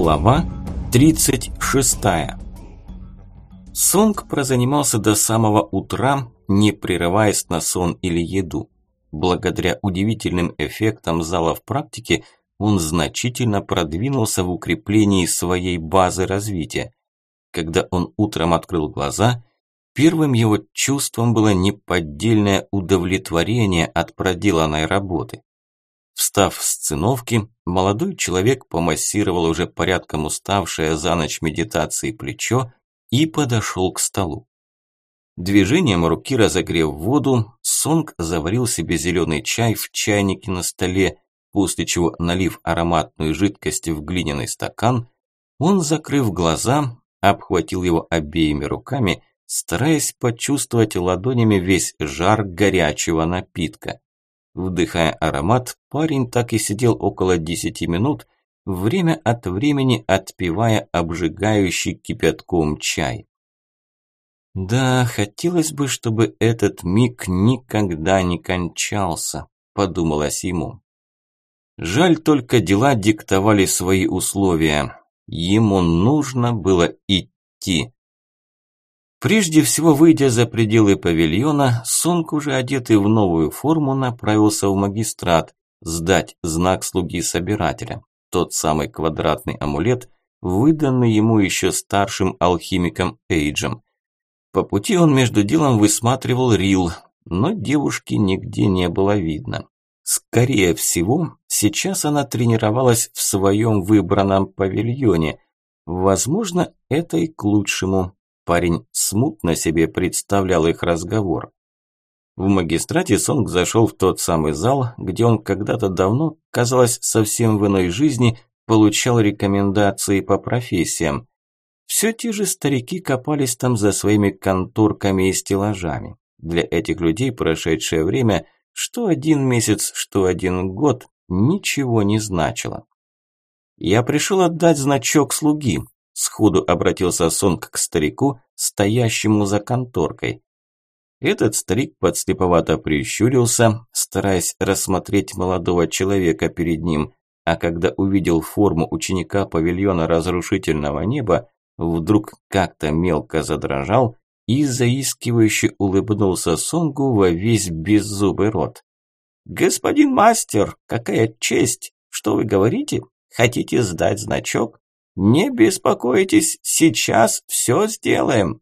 Глава 36 Сонг прозанимался до самого утра, не прерываясь на сон или еду. Благодаря удивительным эффектам зала в практике, он значительно продвинулся в укреплении своей базы развития. Когда он утром открыл глаза, первым его чувством было неподдельное удовлетворение от проделанной работы. Встав с циновки, молодой человек помассировал уже порядком уставшее за ночь медитации плечо и подошел к столу. Движением руки разогрев воду, Сонг заварил себе зеленый чай в чайнике на столе, после чего, налив ароматную жидкость в глиняный стакан, он, закрыв глаза, обхватил его обеими руками, стараясь почувствовать ладонями весь жар горячего напитка. Вдыхая аромат, парень так и сидел около десяти минут, время от времени отпивая обжигающий кипятком чай. Да, хотелось бы, чтобы этот миг никогда не кончался, подумалось ему. Жаль только дела диктовали свои условия. Ему нужно было идти. Прежде всего, выйдя за пределы павильона, Сонг, уже одетый в новую форму, направился в магистрат, сдать знак слуги собирателя, тот самый квадратный амулет, выданный ему еще старшим алхимиком Эйджем. По пути он между делом высматривал Рил, но девушки нигде не было видно. Скорее всего, сейчас она тренировалась в своем выбранном павильоне. Возможно, это и к лучшему. Парень смутно себе представлял их разговор. В магистрате Сонг зашел в тот самый зал, где он когда-то давно, казалось, совсем в иной жизни, получал рекомендации по профессиям. Все те же старики копались там за своими конторками и стеллажами. Для этих людей прошедшее время, что один месяц, что один год, ничего не значило. «Я пришел отдать значок слуги», Сходу обратился Сонг к старику, стоящему за конторкой. Этот старик подслеповато прищурился, стараясь рассмотреть молодого человека перед ним, а когда увидел форму ученика павильона разрушительного неба, вдруг как-то мелко задрожал и заискивающе улыбнулся Сонгу во весь беззубый рот. «Господин мастер, какая честь! Что вы говорите? Хотите сдать значок? «Не беспокойтесь, сейчас все сделаем».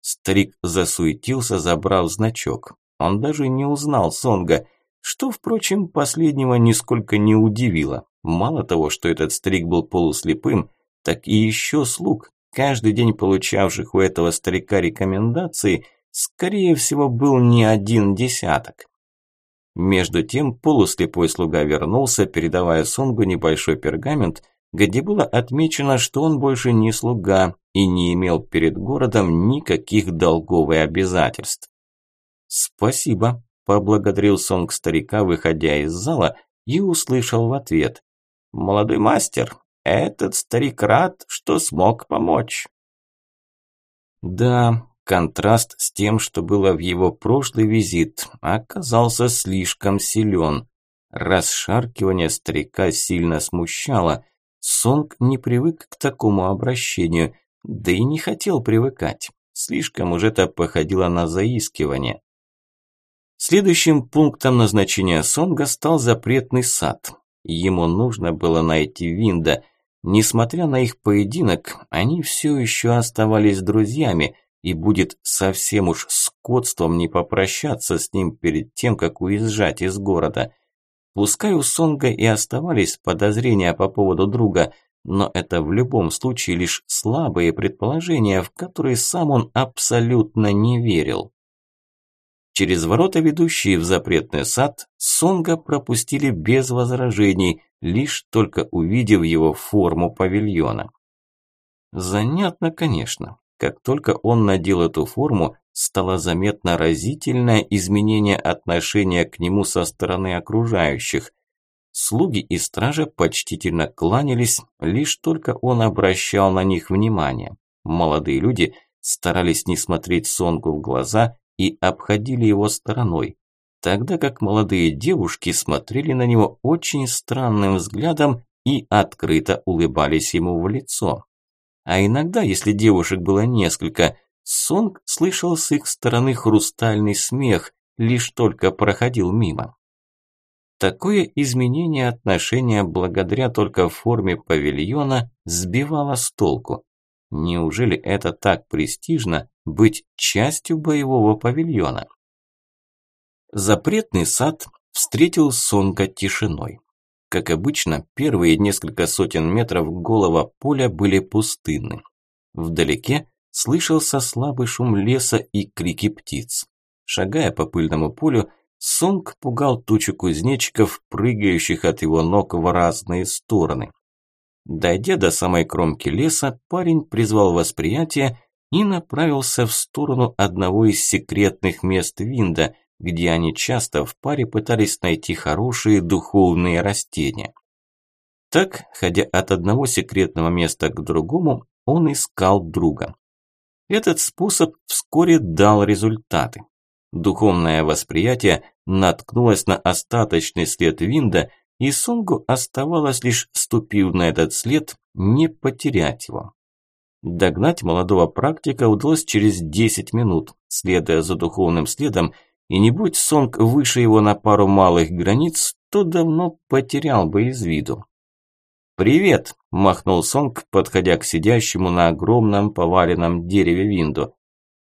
Старик засуетился, забрав значок. Он даже не узнал Сонга, что, впрочем, последнего нисколько не удивило. Мало того, что этот старик был полуслепым, так и еще слуг, каждый день получавших у этого старика рекомендации, скорее всего, был не один десяток. Между тем полуслепой слуга вернулся, передавая Сонгу небольшой пергамент – где было отмечено, что он больше не слуга и не имел перед городом никаких долгов и обязательств. «Спасибо», – поблагодарил Сонг старика, выходя из зала, и услышал в ответ. «Молодой мастер, этот старик рад, что смог помочь». Да, контраст с тем, что было в его прошлый визит, оказался слишком силен. Расшаркивание старика сильно смущало – Сонг не привык к такому обращению, да и не хотел привыкать. Слишком уж это походило на заискивание. Следующим пунктом назначения Сонга стал запретный сад. Ему нужно было найти Винда. Несмотря на их поединок, они все еще оставались друзьями, и будет совсем уж скотством не попрощаться с ним перед тем, как уезжать из города – Пускай у Сонга и оставались подозрения по поводу друга, но это в любом случае лишь слабые предположения, в которые сам он абсолютно не верил. Через ворота, ведущие в запретный сад, Сонга пропустили без возражений, лишь только увидев его форму павильона. Занятно, конечно. Как только он надел эту форму, стало заметно разительное изменение отношения к нему со стороны окружающих. Слуги и стража почтительно кланялись, лишь только он обращал на них внимание. Молодые люди старались не смотреть Сонгу в глаза и обходили его стороной, тогда как молодые девушки смотрели на него очень странным взглядом и открыто улыбались ему в лицо. А иногда, если девушек было несколько, Сонг слышал с их стороны хрустальный смех, лишь только проходил мимо. Такое изменение отношения благодаря только форме павильона сбивало с толку. Неужели это так престижно быть частью боевого павильона? Запретный сад встретил Сонга тишиной. Как обычно, первые несколько сотен метров голого поля были пустынны. Вдалеке слышался слабый шум леса и крики птиц. Шагая по пыльному полю, Сонг пугал тучу кузнечиков, прыгающих от его ног в разные стороны. Дойдя до самой кромки леса, парень призвал восприятие и направился в сторону одного из секретных мест Винда, где они часто в паре пытались найти хорошие духовные растения. Так, ходя от одного секретного места к другому, он искал друга. Этот способ вскоре дал результаты. Духовное восприятие наткнулось на остаточный след Винда, и Сунгу оставалось лишь, ступив на этот след, не потерять его. Догнать молодого практика удалось через 10 минут, следуя за духовным следом, и не будь Сонг выше его на пару малых границ, то давно потерял бы из виду. «Привет!» – махнул Сонг, подходя к сидящему на огромном поваленном дереве Винду.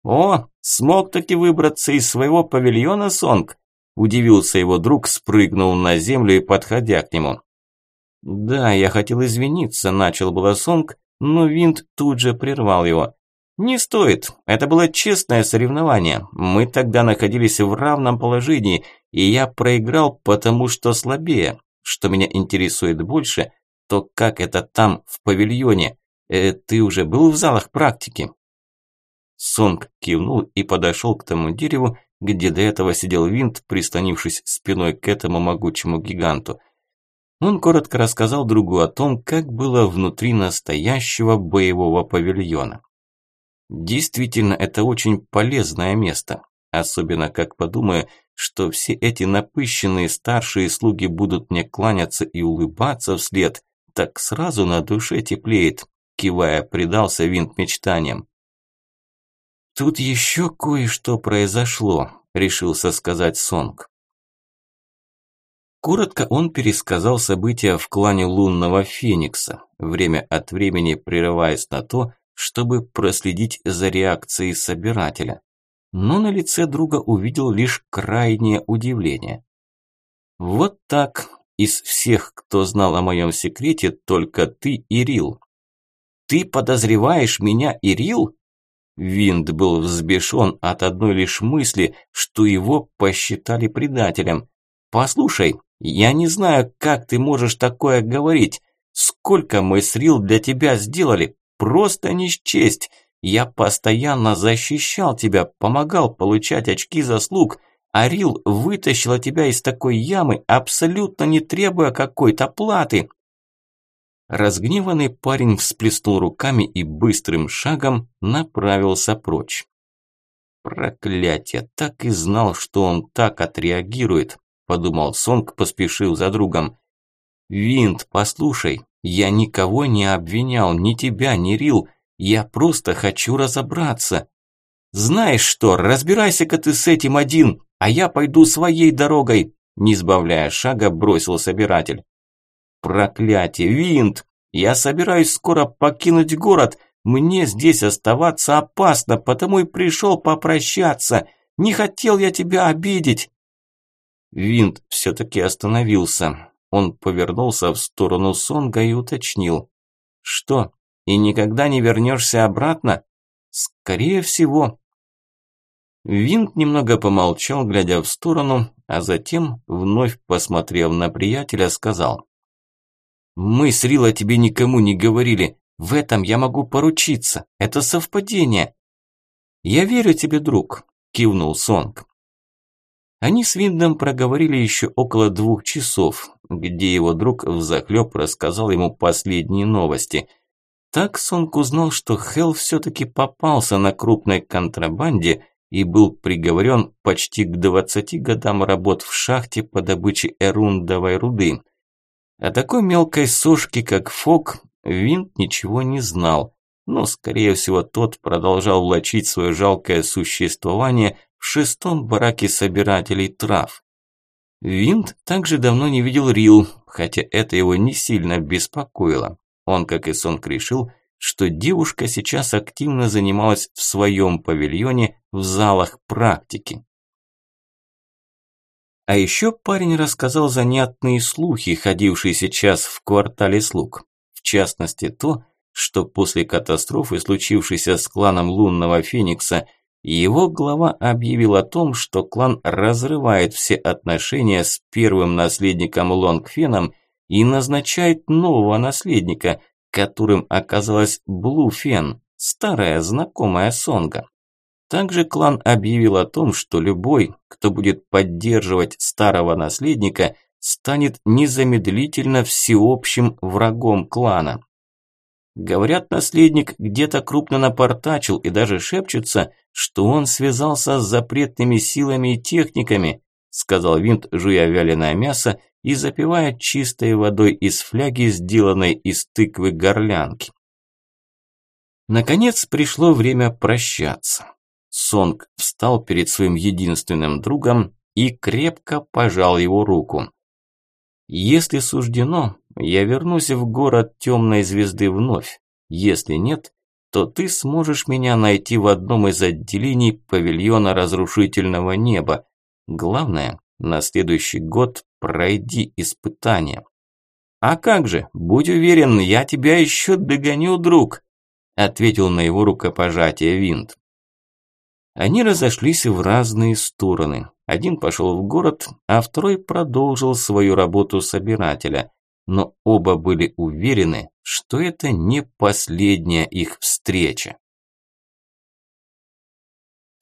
«О, смог таки выбраться из своего павильона, Сонг?» Удивился его друг, спрыгнул на землю и подходя к нему. «Да, я хотел извиниться», – начал было Сонг, но Винт тут же прервал его. «Не стоит. Это было честное соревнование. Мы тогда находились в равном положении, и я проиграл, потому что слабее. Что меня интересует больше, то как это там, в павильоне? Э, ты уже был в залах практики?» Сонг кивнул и подошел к тому дереву, где до этого сидел винт, прислонившись спиной к этому могучему гиганту. Он коротко рассказал другу о том, как было внутри настоящего боевого павильона. Действительно, это очень полезное место. Особенно как подумаю, что все эти напыщенные старшие слуги будут мне кланяться и улыбаться вслед, так сразу на душе теплеет, кивая, предался винт мечтаниям. «Тут еще кое-что произошло», – решился сказать Сонг. Коротко он пересказал события в клане лунного феникса, время от времени прерываясь на то, чтобы проследить за реакцией собирателя. Но на лице друга увидел лишь крайнее удивление. «Вот так. Из всех, кто знал о моем секрете, только ты и Рил». «Ты подозреваешь меня, Ирил?» Винд был взбешен от одной лишь мысли, что его посчитали предателем. «Послушай, я не знаю, как ты можешь такое говорить. Сколько мы с Рил для тебя сделали? Просто не счесть. Я постоянно защищал тебя, помогал получать очки заслуг, а Рил вытащила тебя из такой ямы, абсолютно не требуя какой-то платы. Разгневанный парень всплеснул руками и быстрым шагом направился прочь. Проклятие, так и знал, что он так отреагирует, подумал Сонг, поспешил за другом. Винт, послушай, я никого не обвинял, ни тебя, ни Рил, я просто хочу разобраться. Знаешь что, разбирайся-ка ты с этим один, а я пойду своей дорогой, не сбавляя шага, бросил собиратель. Проклятие, Винт! Я собираюсь скоро покинуть город. Мне здесь оставаться опасно, потому и пришел попрощаться. Не хотел я тебя обидеть. Винт все-таки остановился. Он повернулся в сторону Сонга и уточнил. Что, и никогда не вернешься обратно? Скорее всего. Винт немного помолчал, глядя в сторону, а затем, вновь посмотрев на приятеля, сказал. Мы с Рила тебе никому не говорили. В этом я могу поручиться. Это совпадение. Я верю тебе, друг, кивнул Сонг. Они с Виндом проговорили еще около двух часов, где его друг взахлеб рассказал ему последние новости. Так Сонг узнал, что Хелл все-таки попался на крупной контрабанде и был приговорен почти к 20 годам работ в шахте по добыче эрундовой руды – О такой мелкой сушке, как Фок, Винт ничего не знал, но, скорее всего, тот продолжал влачить свое жалкое существование в шестом бараке собирателей трав. Винт также давно не видел Рил, хотя это его не сильно беспокоило. Он, как и Сонг, решил, что девушка сейчас активно занималась в своем павильоне в залах практики. А еще парень рассказал занятные слухи, ходившие сейчас в квартале слуг. В частности, то, что после катастрофы, случившейся с кланом Лунного Феникса, его глава объявил о том, что клан разрывает все отношения с первым наследником Лонгфеном и назначает нового наследника – которым оказалась Блуфен, старая знакомая Сонга. Также клан объявил о том, что любой, кто будет поддерживать старого наследника, станет незамедлительно всеобщим врагом клана. Говорят, наследник где-то крупно напортачил и даже шепчется, что он связался с запретными силами и техниками, сказал Винт, жуя вяленое мясо и запивая чистой водой из фляги, сделанной из тыквы горлянки. Наконец пришло время прощаться. Сонг встал перед своим единственным другом и крепко пожал его руку. «Если суждено, я вернусь в город темной звезды вновь. Если нет, то ты сможешь меня найти в одном из отделений павильона разрушительного неба. Главное, на следующий год пройди испытание. А как же, будь уверен, я тебя еще догоню, друг, ответил на его рукопожатие Винт. Они разошлись в разные стороны. Один пошел в город, а второй продолжил свою работу собирателя. Но оба были уверены, что это не последняя их встреча.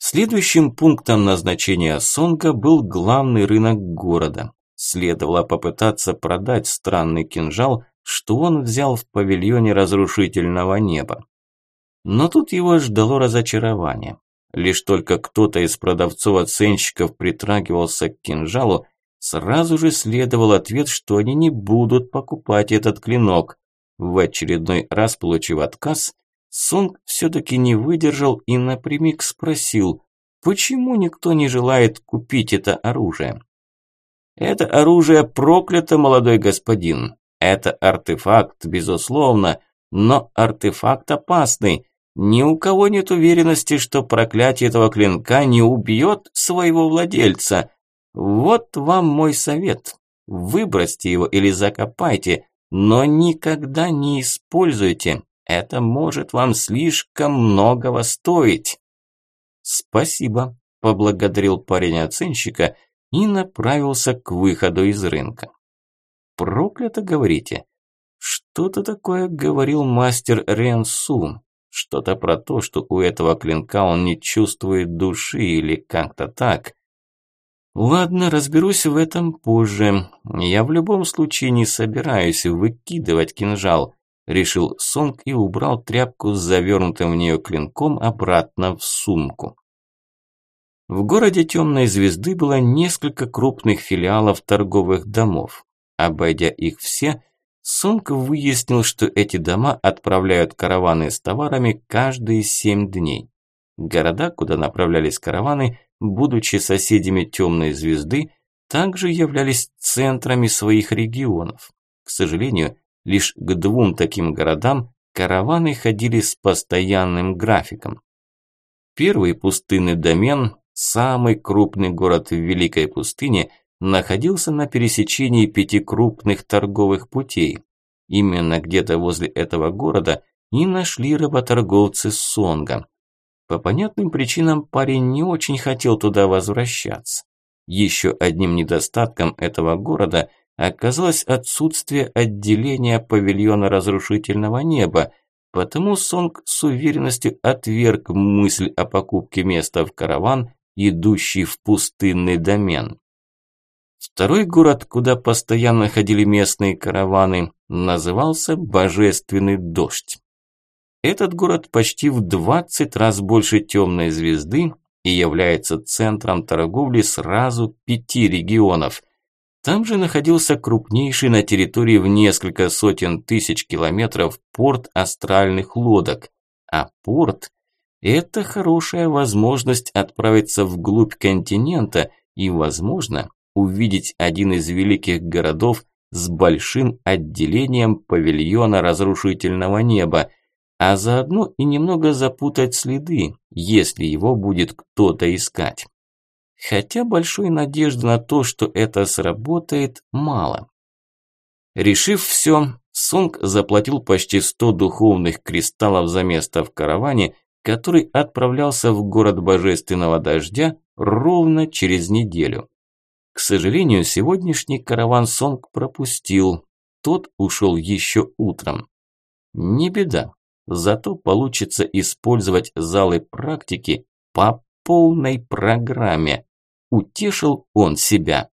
Следующим пунктом назначения Сонга был главный рынок города. Следовало попытаться продать странный кинжал, что он взял в павильоне разрушительного неба. Но тут его ждало разочарование. Лишь только кто-то из продавцов-оценщиков притрагивался к кинжалу, сразу же следовал ответ, что они не будут покупать этот клинок. В очередной раз получив отказ, Сунг все-таки не выдержал и напрямик спросил, почему никто не желает купить это оружие. Это оружие проклято, молодой господин. Это артефакт, безусловно, но артефакт опасный. Ни у кого нет уверенности, что проклятие этого клинка не убьет своего владельца. Вот вам мой совет. Выбросьте его или закопайте, но никогда не используйте. Это может вам слишком многого стоить. Спасибо, поблагодарил парень оценщика и направился к выходу из рынка. Проклято, говорите? Что-то такое говорил мастер Ренсу. Что-то про то, что у этого клинка он не чувствует души или как-то так. Ладно, разберусь в этом позже. Я в любом случае не собираюсь выкидывать кинжал решил Сонг и убрал тряпку с завернутым в нее клинком обратно в сумку. В городе Темной Звезды было несколько крупных филиалов торговых домов. Обойдя их все, Сонг выяснил, что эти дома отправляют караваны с товарами каждые семь дней. Города, куда направлялись караваны, будучи соседями Темной Звезды, также являлись центрами своих регионов. К сожалению, Лишь к двум таким городам караваны ходили с постоянным графиком. Первый пустынный домен, самый крупный город в Великой пустыне, находился на пересечении пяти крупных торговых путей. Именно где-то возле этого города и нашли работорговцы Сонга. По понятным причинам парень не очень хотел туда возвращаться. Еще одним недостатком этого города – оказалось отсутствие отделения павильона разрушительного неба, потому Сонг с уверенностью отверг мысль о покупке места в караван, идущий в пустынный домен. Второй город, куда постоянно ходили местные караваны, назывался Божественный дождь. Этот город почти в 20 раз больше темной звезды и является центром торговли сразу пяти регионов. Там же находился крупнейший на территории в несколько сотен тысяч километров порт астральных лодок. А порт – это хорошая возможность отправиться вглубь континента и, возможно, увидеть один из великих городов с большим отделением павильона разрушительного неба, а заодно и немного запутать следы, если его будет кто-то искать. Хотя большой надежды на то, что это сработает, мало. Решив все, Сунг заплатил почти 100 духовных кристаллов за место в караване, который отправлялся в город Божественного Дождя ровно через неделю. К сожалению, сегодняшний караван Сонг пропустил. Тот ушел еще утром. Не беда. Зато получится использовать залы практики по полной программе. Утешил он себя.